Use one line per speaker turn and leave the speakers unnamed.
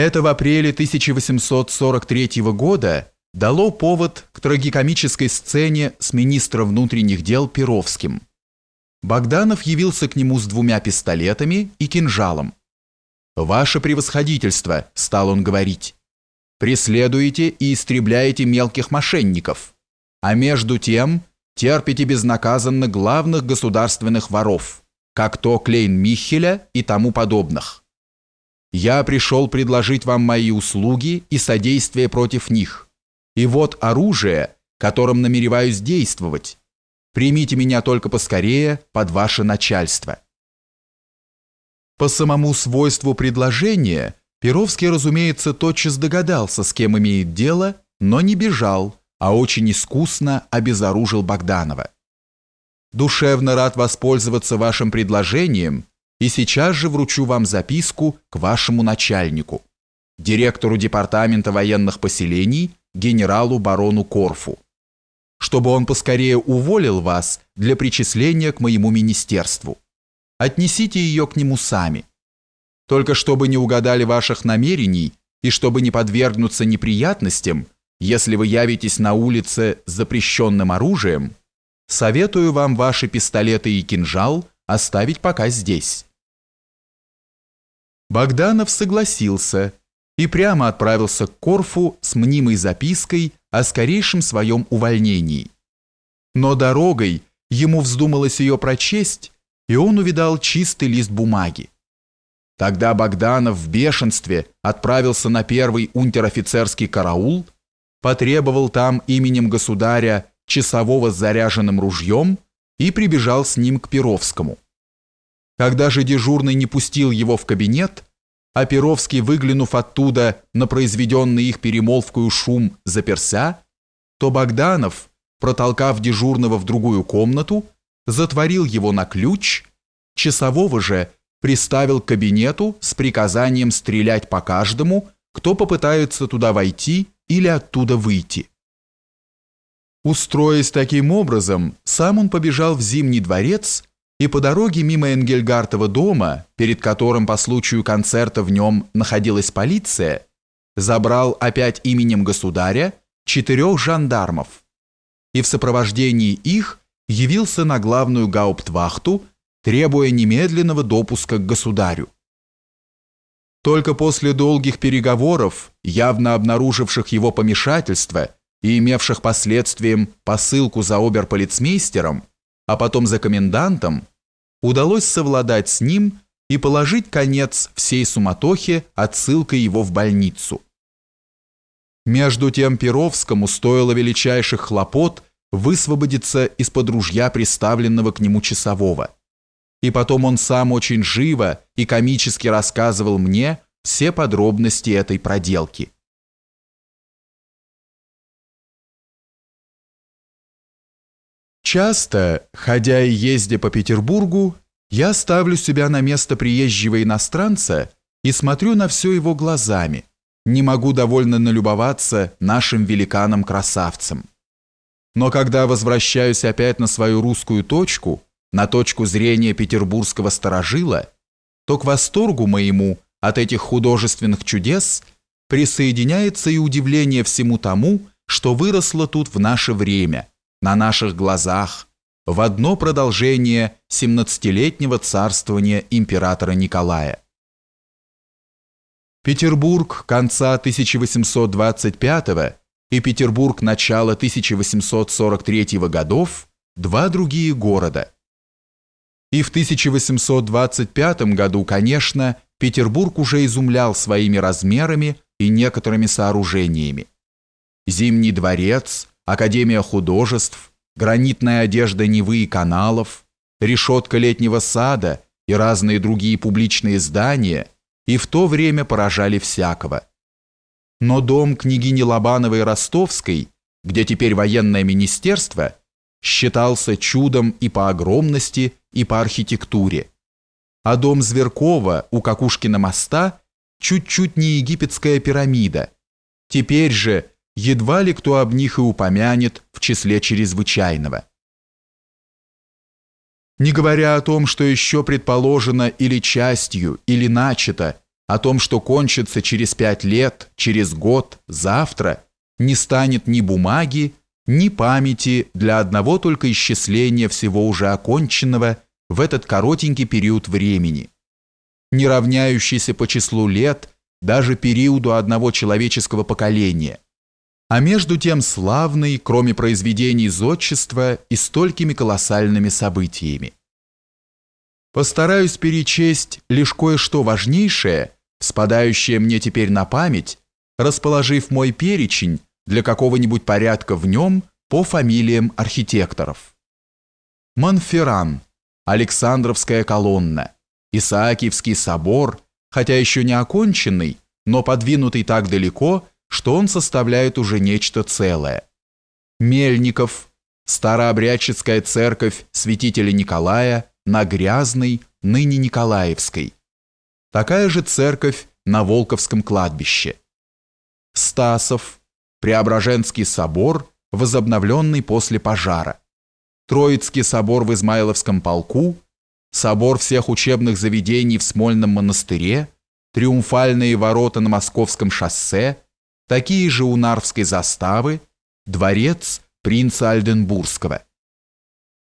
Это в апреле 1843 года дало повод к трагикомической сцене с министром внутренних дел Перовским. Богданов явился к нему с двумя пистолетами и кинжалом. «Ваше превосходительство», – стал он говорить, – «преследуете и истребляете мелких мошенников, а между тем терпите безнаказанно главных государственных воров, как то Клейн Михеля и тому подобных. Я пришел предложить вам мои услуги и содействие против них. И вот оружие, которым намереваюсь действовать. Примите меня только поскорее под ваше начальство». По самому свойству предложения Перовский, разумеется, тотчас догадался, с кем имеет дело, но не бежал, а очень искусно обезоружил Богданова. «Душевно рад воспользоваться вашим предложением и сейчас же вручу вам записку к вашему начальнику, директору департамента военных поселений, генералу барону Корфу, чтобы он поскорее уволил вас для причисления к моему министерству. Отнесите ее к нему сами. Только чтобы не угадали ваших намерений и чтобы не подвергнуться неприятностям, если вы явитесь на улице с запрещенным оружием, советую вам ваши пистолеты и кинжал оставить пока здесь. Богданов согласился и прямо отправился к Корфу с мнимой запиской о скорейшем своем увольнении. Но дорогой ему вздумалось ее прочесть, и он увидал чистый лист бумаги. Тогда Богданов в бешенстве отправился на первый унтер-офицерский караул, потребовал там именем государя часового с заряженным ружьем и прибежал с ним к Перовскому. Когда же дежурный не пустил его в кабинет, а Перовский, выглянув оттуда на произведенный их перемолвкую шум, заперся, то Богданов, протолкав дежурного в другую комнату, затворил его на ключ, часового же приставил к кабинету с приказанием стрелять по каждому, кто попытается туда войти или оттуда выйти. Устроясь таким образом, сам он побежал в Зимний дворец и по дороге мимо Энгельгартова дома, перед которым по случаю концерта в нем находилась полиция, забрал опять именем государя четырех жандармов и в сопровождении их явился на главную гауптвахту, требуя немедленного допуска к государю. Только после долгих переговоров, явно обнаруживших его помешательство и имевших последствием посылку за оберполицмейстером, а потом за комендантом, удалось совладать с ним и положить конец всей суматохе отсылкой его в больницу. Между тем Перовскому стоило величайших хлопот высвободиться из-под ружья приставленного к нему часового. И потом он сам очень живо и комически рассказывал мне все подробности этой проделки. Часто, ходя и ездя по Петербургу, я ставлю себя на место приезжего иностранца и смотрю на все его глазами. Не могу довольно налюбоваться нашим великаном-красавцем. Но когда возвращаюсь опять на свою русскую точку, на точку зрения петербургского сторожила, то к восторгу моему от этих художественных чудес присоединяется и удивление всему тому, что выросло тут в наше время, на наших глазах в одно продолжение 17-летнего царствования императора Николая. Петербург конца 1825 и Петербург начала 1843 годов – два другие города. И в 1825 году, конечно, Петербург уже изумлял своими размерами и некоторыми сооружениями. Зимний дворец, Академия художеств, гранитная одежда Невы и каналов, решетка летнего сада и разные другие публичные здания и в то время поражали всякого. Но дом княгини Лобановой Ростовской, где теперь военное министерство, считался чудом и по огромности, и по архитектуре. А дом Зверкова у Какушкина моста чуть-чуть не египетская пирамида. Теперь же едва ли кто об них и упомянет в числе чрезвычайного. Не говоря о том, что еще предположено или частью, или начато о том, что кончится через пять лет, через год, завтра, не станет ни бумаги, ни памяти для одного только исчисления всего уже оконченного в этот коротенький период времени, не равняющийся по числу лет даже периоду одного человеческого поколения, а между тем славный, кроме произведений зодчества и столькими колоссальными событиями. Постараюсь перечесть лишь кое-что важнейшее, спадающее мне теперь на память, расположив мой перечень для какого-нибудь порядка в нем по фамилиям архитекторов. Монферран, Александровская колонна, Исаакиевский собор, хотя еще не оконченный, но подвинутый так далеко, что он составляет уже нечто целое. Мельников, старообрядческая церковь святителя Николая на Грязной, ныне Николаевской. Такая же церковь на Волковском кладбище. Стасов, Преображенский собор, возобновленный после пожара. Троицкий собор в Измайловском полку, собор всех учебных заведений в Смольном монастыре, триумфальные ворота на Московском шоссе, такие же у Нарвской заставы, дворец принца Альденбургского –